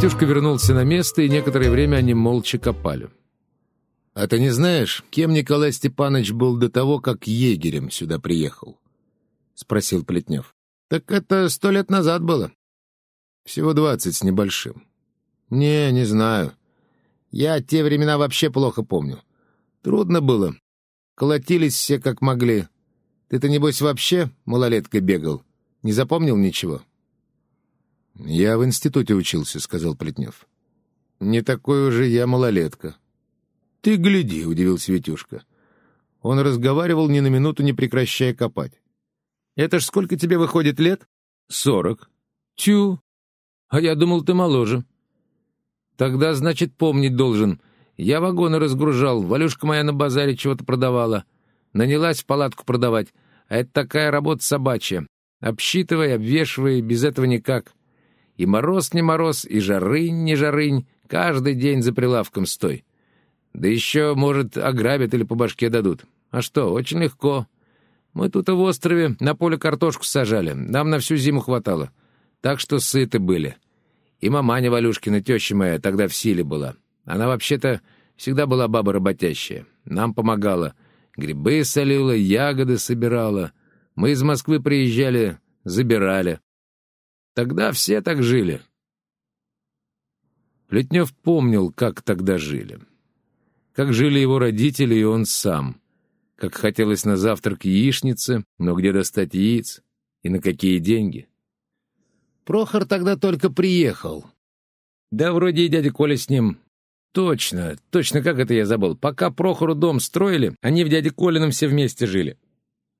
Витюшка вернулся на место, и некоторое время они молча копали. — А ты не знаешь, кем Николай Степанович был до того, как егерем сюда приехал? — спросил Плетнев. — Так это сто лет назад было. Всего двадцать с небольшим. — Не, не знаю. Я те времена вообще плохо помню. Трудно было. Колотились все как могли. Ты-то, небось, вообще малолеткой бегал? Не запомнил ничего? — Я в институте учился, — сказал Плетнев. — Не такой уже я малолетка. — Ты гляди, — удивился Витюшка. Он разговаривал ни на минуту, не прекращая копать. — Это ж сколько тебе выходит лет? — Сорок. — Тю. А я думал, ты моложе. — Тогда, значит, помнить должен. Я вагоны разгружал, Валюшка моя на базаре чего-то продавала. Нанялась в палатку продавать. А это такая работа собачья. Обсчитывай, обвешивай, без этого никак. И мороз не мороз, и жарынь не жарынь. Каждый день за прилавком стой. Да еще, может, ограбят или по башке дадут. А что, очень легко. Мы тут и в острове на поле картошку сажали. Нам на всю зиму хватало. Так что сыты были. И маманя Валюшкина, теща моя, тогда в силе была. Она вообще-то всегда была баба работящая. Нам помогала. Грибы солила, ягоды собирала. Мы из Москвы приезжали, забирали. Тогда все так жили. Плетнев помнил, как тогда жили. Как жили его родители и он сам. Как хотелось на завтрак яичницы, но где достать яиц и на какие деньги. Прохор тогда только приехал. Да вроде и дядя Коля с ним. Точно, точно, как это я забыл. Пока Прохору дом строили, они в дяде Колином все вместе жили.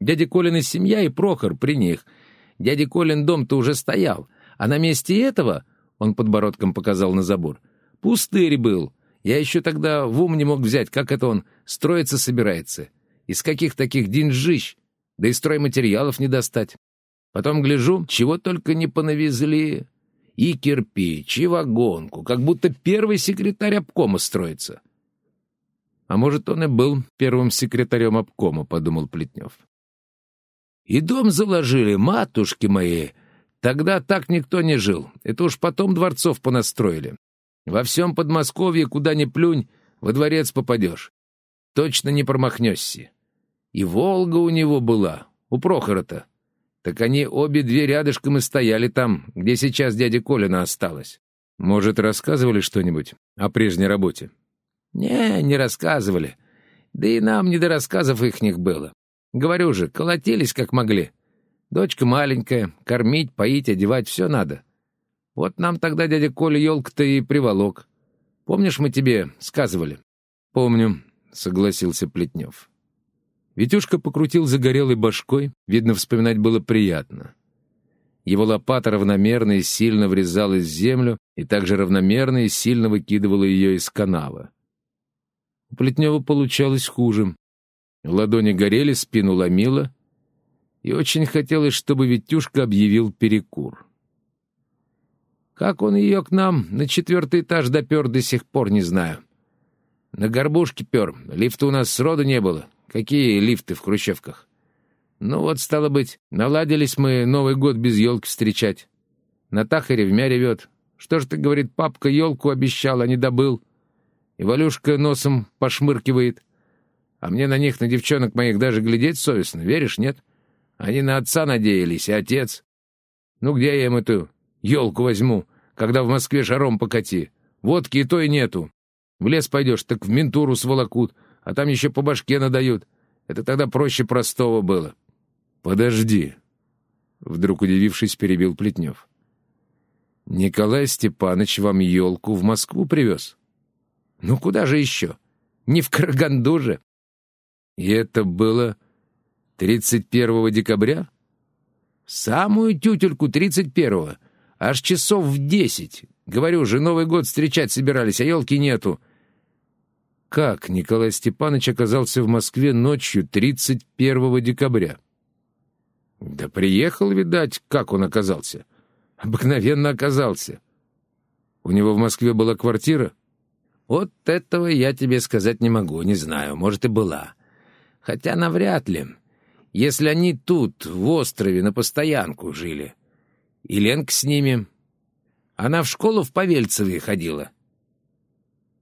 Дядя Колин семья и Прохор при них — Дядя Колин дом-то уже стоял, а на месте этого, он подбородком показал на забор, пустырь был. Я еще тогда в ум не мог взять, как это он строиться собирается. Из каких таких деньжищ, да и стройматериалов не достать. Потом гляжу, чего только не понавезли. И кирпич, и вагонку, как будто первый секретарь обкома строится. А может, он и был первым секретарем обкома, подумал Плетнев. И дом заложили, матушки мои. Тогда так никто не жил. Это уж потом дворцов понастроили. Во всем Подмосковье, куда ни плюнь, во дворец попадешь. Точно не промахнешься. И Волга у него была, у Прохора-то. Так они обе две рядышком и стояли там, где сейчас дядя Колина осталось. Может, рассказывали что-нибудь о прежней работе? Не, не рассказывали. Да и нам не до рассказов ихних было. Говорю же, колотились как могли. Дочка маленькая, кормить, поить, одевать — все надо. Вот нам тогда дядя Коля елка-то и приволок. Помнишь, мы тебе сказывали? — Помню, — согласился Плетнев. Витюшка покрутил загорелой башкой, видно, вспоминать было приятно. Его лопата равномерно и сильно врезалась в землю и также равномерно и сильно выкидывала ее из канава. У Плетнева получалось хуже. Ладони горели, спину ломило, и очень хотелось, чтобы Витюшка объявил перекур. Как он ее к нам на четвертый этаж допер, до сих пор не знаю. На горбушке пер, лифта у нас сроду не было. Какие лифты в хрущевках? Ну вот, стало быть, наладились мы Новый год без елки встречать. На Тахаре в ревмя ревет. Что ж ты, говорит, папка елку обещал, а не добыл. И Валюшка носом пошмыркивает — а мне на них, на девчонок моих, даже глядеть совестно. Веришь, нет? Они на отца надеялись, и отец. Ну где я им эту елку возьму, когда в Москве шаром покати? Водки и то и нету. В лес пойдешь, так в ментуру сволокут, а там еще по башке надают. Это тогда проще простого было. Подожди. Вдруг удивившись, перебил Плетнев. Николай Степанович вам елку в Москву привез? Ну куда же еще? Не в Караганду же. И это было 31 декабря? Самую тютельку 31-го. Аж часов в десять. Говорю же, Новый год встречать собирались, а елки нету. Как Николай Степанович оказался в Москве ночью 31 декабря? Да приехал, видать, как он оказался. Обыкновенно оказался. У него в Москве была квартира? Вот этого я тебе сказать не могу, не знаю, может и была. Хотя навряд ли. Если они тут, в острове, на постоянку жили. И Ленка с ними. Она в школу в Павельцеве ходила».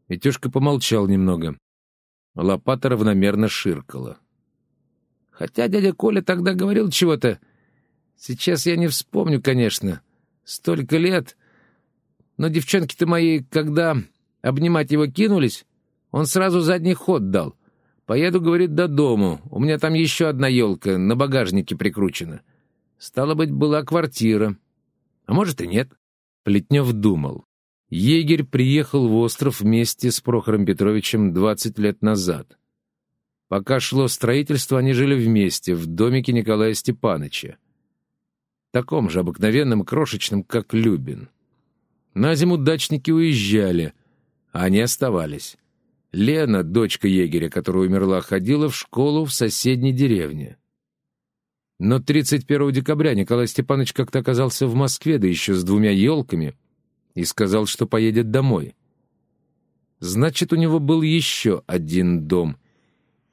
Витюшка помолчал немного. Лопата равномерно ширкала. Хотя дядя Коля тогда говорил чего-то. Сейчас я не вспомню, конечно. Столько лет. Но девчонки-то мои, когда обнимать его кинулись, он сразу задний ход дал. Поеду, говорит, до дому. У меня там еще одна елка на багажнике прикручена. Стало быть, была квартира. А может и нет. Плетнев думал. Егерь приехал в остров вместе с Прохором Петровичем 20 лет назад. Пока шло строительство, они жили вместе, в домике Николая Степановича. Таком же обыкновенном, крошечном, как Любин. На зиму дачники уезжали, а они оставались. Лена, дочка егеря, которая умерла, ходила в школу в соседней деревне. Но 31 декабря Николай Степанович как-то оказался в Москве, да еще с двумя елками — и сказал, что поедет домой. Значит, у него был еще один дом.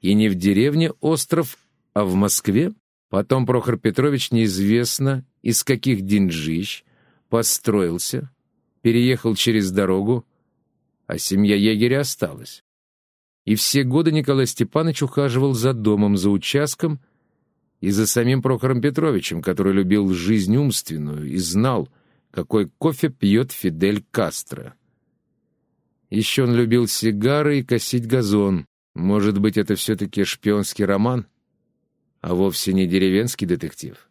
И не в деревне Остров, а в Москве? Потом Прохор Петрович неизвестно из каких деньжищ построился, переехал через дорогу, а семья егеря осталась. И все годы Николай Степанович ухаживал за домом, за участком и за самим Прохором Петровичем, который любил жизнь умственную и знал — какой кофе пьет Фидель Кастро. Еще он любил сигары и косить газон. Может быть, это все-таки шпионский роман, а вовсе не деревенский детектив.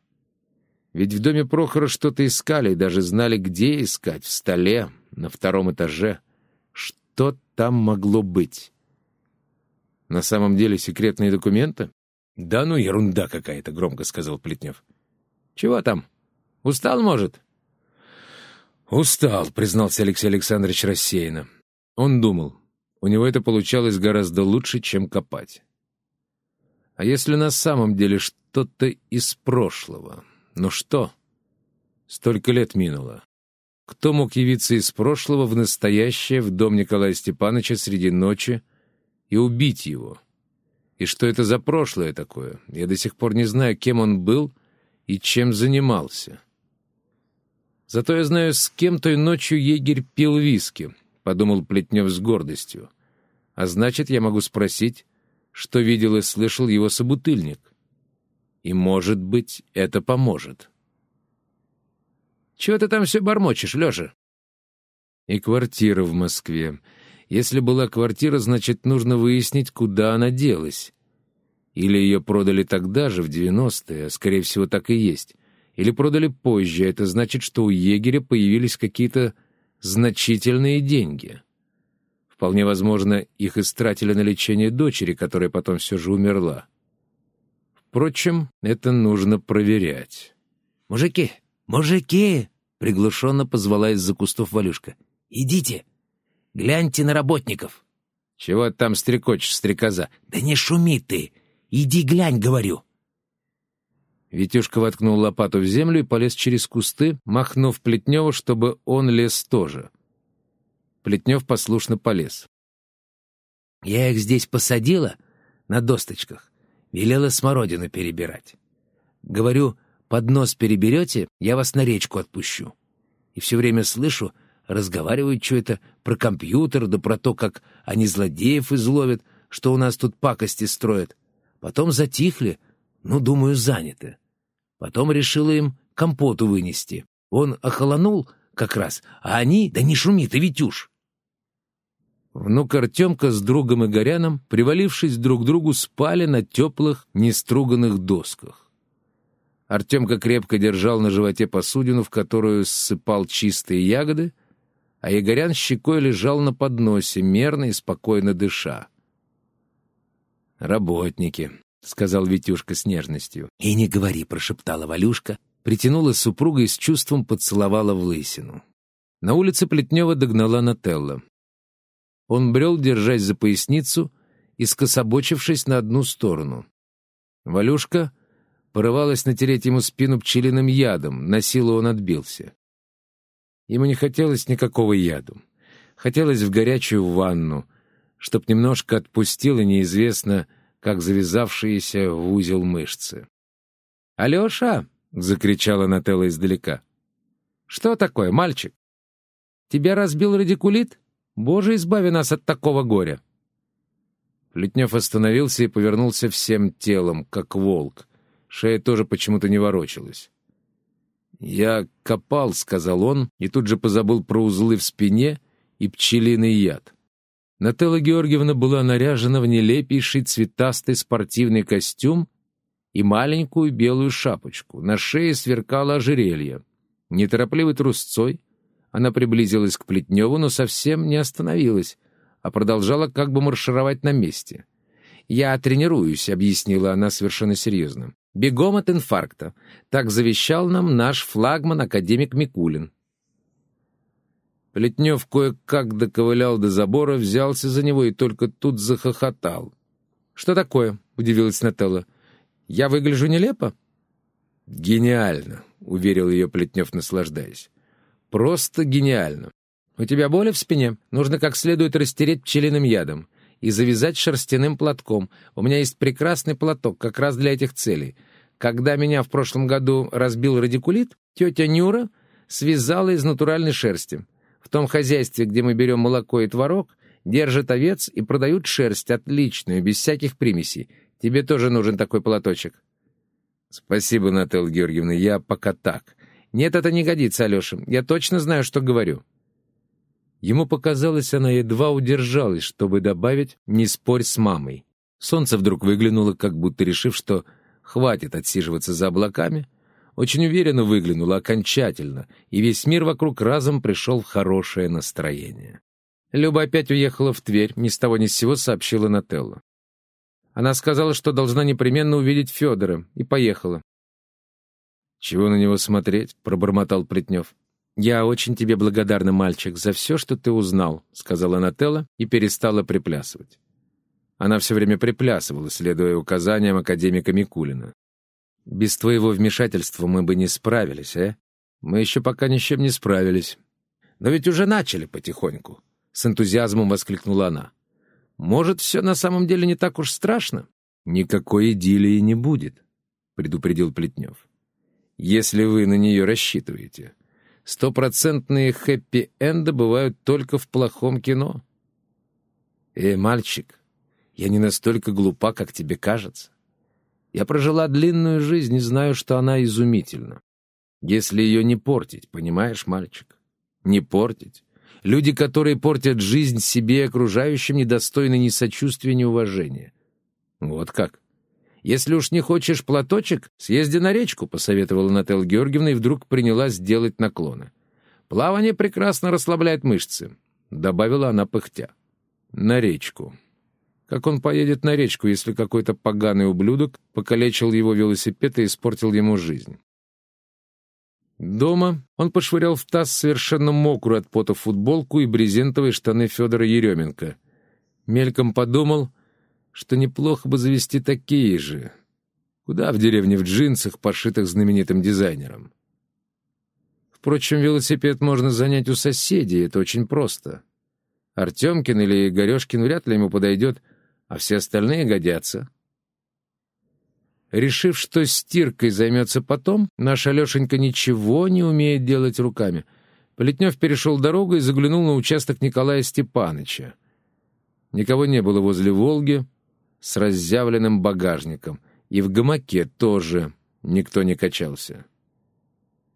Ведь в доме Прохора что-то искали и даже знали, где искать, в столе, на втором этаже. Что там могло быть? На самом деле секретные документы? Да ну, ерунда какая-то, громко сказал Плетнев. Чего там? Устал, может? «Устал», — признался Алексей Александрович рассеянно. Он думал, у него это получалось гораздо лучше, чем копать. А если на самом деле что-то из прошлого? Ну что? Столько лет минуло. Кто мог явиться из прошлого в настоящее в дом Николая Степановича среди ночи и убить его? И что это за прошлое такое? Я до сих пор не знаю, кем он был и чем занимался. Зато я знаю, с кем той ночью егерь пил виски, — подумал Плетнев с гордостью. А значит, я могу спросить, что видел и слышал его собутыльник. И, может быть, это поможет. «Чего ты там все бормочешь, Леша?» «И квартира в Москве. Если была квартира, значит, нужно выяснить, куда она делась. Или ее продали тогда же, в девяностые, а, скорее всего, так и есть или продали позже, это значит, что у егеря появились какие-то значительные деньги. Вполне возможно, их истратили на лечение дочери, которая потом все же умерла. Впрочем, это нужно проверять. «Мужики! Мужики!» — приглушенно позвала из-за кустов Валюшка. «Идите! Гляньте на работников!» «Чего там стрекочешь, стрекоза?» «Да не шуми ты! Иди глянь, говорю!» Витюшка воткнул лопату в землю и полез через кусты, махнув Плетневу, чтобы он лез тоже. Плетнев послушно полез. «Я их здесь посадила, на досточках, велела смородину перебирать. Говорю, под нос переберете, я вас на речку отпущу. И все время слышу, разговаривают что-то про компьютер, да про то, как они злодеев изловят, что у нас тут пакости строят. Потом затихли, ну, думаю, заняты. Потом решила им компоту вынести. Он охолонул как раз, а они... Да не шуми ты, Витюш! Внук Артемка с другом Игоряном, привалившись друг к другу, спали на теплых, неструганных досках. Артемка крепко держал на животе посудину, в которую ссыпал чистые ягоды, а Игорян щекой лежал на подносе, мерно и спокойно дыша. «Работники», — сказал Витюшка с нежностью. — И не говори, — прошептала Валюшка, притянула супруга и с чувством поцеловала в лысину. На улице Плетнева догнала Нателла. Он брел, держась за поясницу и скособочившись на одну сторону. Валюшка порывалась натереть ему спину пчелиным ядом, на силу он отбился. Ему не хотелось никакого яду. Хотелось в горячую ванну, чтоб немножко отпустило неизвестно как завязавшиеся в узел мышцы. «Алеша!» — закричала Нателла издалека. «Что такое, мальчик?» Тебя разбил радикулит? Боже, избави нас от такого горя!» Плетнев остановился и повернулся всем телом, как волк. Шея тоже почему-то не ворочалась. «Я копал», — сказал он, и тут же позабыл про узлы в спине и пчелиный яд. Нателла Георгиевна была наряжена в нелепейший цветастый спортивный костюм и маленькую белую шапочку. На шее сверкало ожерелье. Неторопливой трусцой она приблизилась к Плетневу, но совсем не остановилась, а продолжала как бы маршировать на месте. «Я тренируюсь», — объяснила она совершенно серьезно. «Бегом от инфаркта. Так завещал нам наш флагман академик Микулин». Плетнев кое-как доковылял до забора, взялся за него и только тут захохотал. «Что такое?» — удивилась Нателла. «Я выгляжу нелепо?» «Гениально», — уверил ее Плетнев, наслаждаясь. «Просто гениально. У тебя боли в спине? Нужно как следует растереть пчелиным ядом и завязать шерстяным платком. У меня есть прекрасный платок как раз для этих целей. Когда меня в прошлом году разбил радикулит, тетя Нюра связала из натуральной шерсти. В том хозяйстве, где мы берем молоко и творог, держат овец и продают шерсть отличную, без всяких примесей. Тебе тоже нужен такой платочек. Спасибо, Наталья Георгиевна, я пока так. Нет, это не годится, Алеша. Я точно знаю, что говорю. Ему показалось, она едва удержалась, чтобы добавить «не спорь с мамой». Солнце вдруг выглянуло, как будто решив, что хватит отсиживаться за облаками, очень уверенно выглянула окончательно, и весь мир вокруг разом пришел в хорошее настроение. Люба опять уехала в Тверь, ни с того ни с сего сообщила Нателла. Она сказала, что должна непременно увидеть Федора, и поехала. «Чего на него смотреть?» — пробормотал Плетнев. «Я очень тебе благодарна, мальчик, за все, что ты узнал», — сказала Нателла и перестала приплясывать. Она все время приплясывала, следуя указаниям академика Микулина. Без твоего вмешательства мы бы не справились, э? Мы еще пока ни с чем не справились. Но ведь уже начали потихоньку. С энтузиазмом воскликнула она. Может, все на самом деле не так уж страшно? Никакой идиллии не будет, предупредил Плетнев. Если вы на нее рассчитываете. Стопроцентные хэппи-энды бывают только в плохом кино. Эй, мальчик, я не настолько глупа, как тебе кажется. Я прожила длинную жизнь и знаю, что она изумительна. Если ее не портить, понимаешь, мальчик? Не портить. Люди, которые портят жизнь себе и окружающим, недостойны ни сочувствия, ни уважения. Вот как. Если уж не хочешь платочек, съезди на речку, посоветовала Наталья Георгиевна и вдруг принялась делать наклоны. Плавание прекрасно расслабляет мышцы, добавила она пыхтя. На речку. Как он поедет на речку, если какой-то поганый ублюдок покалечил его велосипед и испортил ему жизнь? Дома он пошвырял в таз совершенно мокрую от пота футболку и брезентовые штаны Федора Еременко. Мельком подумал, что неплохо бы завести такие же. Куда в деревне в джинсах, пошитых знаменитым дизайнером? Впрочем, велосипед можно занять у соседей, это очень просто. Артемкин или Игорешкин вряд ли ему подойдет — а все остальные годятся. Решив, что стиркой займется потом, наш Алешенька ничего не умеет делать руками. Плетнев перешел дорогу и заглянул на участок Николая Степаныча. Никого не было возле «Волги» с разъявленным багажником, и в гамаке тоже никто не качался.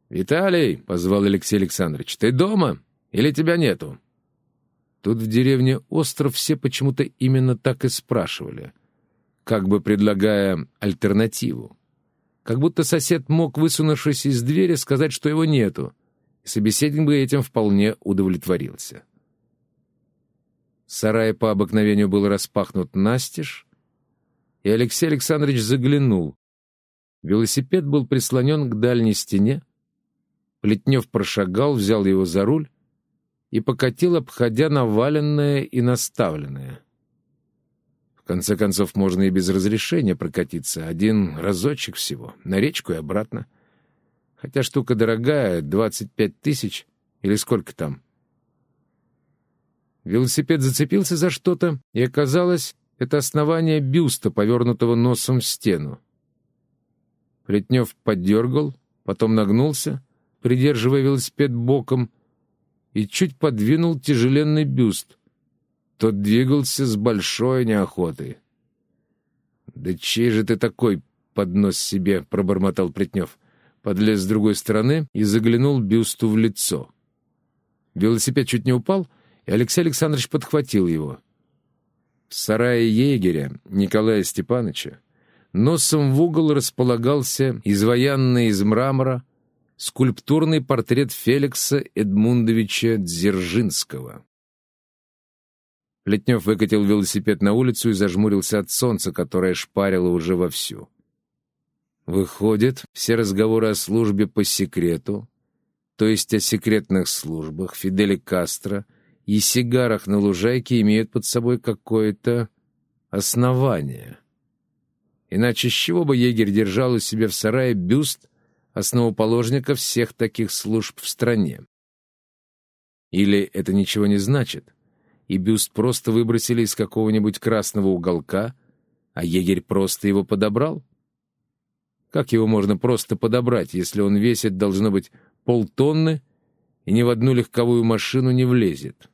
«Виталий!» — позвал Алексей Александрович. «Ты дома? Или тебя нету?» Тут в деревне Остров все почему-то именно так и спрашивали, как бы предлагая альтернативу. Как будто сосед мог, высунувшись из двери, сказать, что его нету, и собеседник бы этим вполне удовлетворился. Сарай по обыкновению был распахнут настежь, и Алексей Александрович заглянул. Велосипед был прислонен к дальней стене. Плетнев прошагал, взял его за руль и покатил, обходя наваленное и наставленное. В конце концов, можно и без разрешения прокатиться, один разочек всего, на речку и обратно. Хотя штука дорогая, двадцать пять тысяч или сколько там. Велосипед зацепился за что-то, и оказалось, это основание бюста, повернутого носом в стену. Плетнев подергал, потом нагнулся, придерживая велосипед боком, и чуть подвинул тяжеленный бюст. Тот двигался с большой неохотой. «Да чей же ты такой?» — поднос себе пробормотал Плетнев. Подлез с другой стороны и заглянул бюсту в лицо. Велосипед чуть не упал, и Алексей Александрович подхватил его. В сарае егеря Николая Степановича носом в угол располагался изваянный из мрамора скульптурный портрет Феликса Эдмундовича Дзержинского. Плетнев выкатил велосипед на улицу и зажмурился от солнца, которое шпарило уже вовсю. Выходит, все разговоры о службе по секрету, то есть о секретных службах Фиделя Кастро и сигарах на лужайке имеют под собой какое-то основание. Иначе с чего бы егерь держал у себя в сарае бюст основоположника всех таких служб в стране. Или это ничего не значит, и бюст просто выбросили из какого-нибудь красного уголка, а егерь просто его подобрал? Как его можно просто подобрать, если он весит, должно быть, полтонны и ни в одну легковую машину не влезет?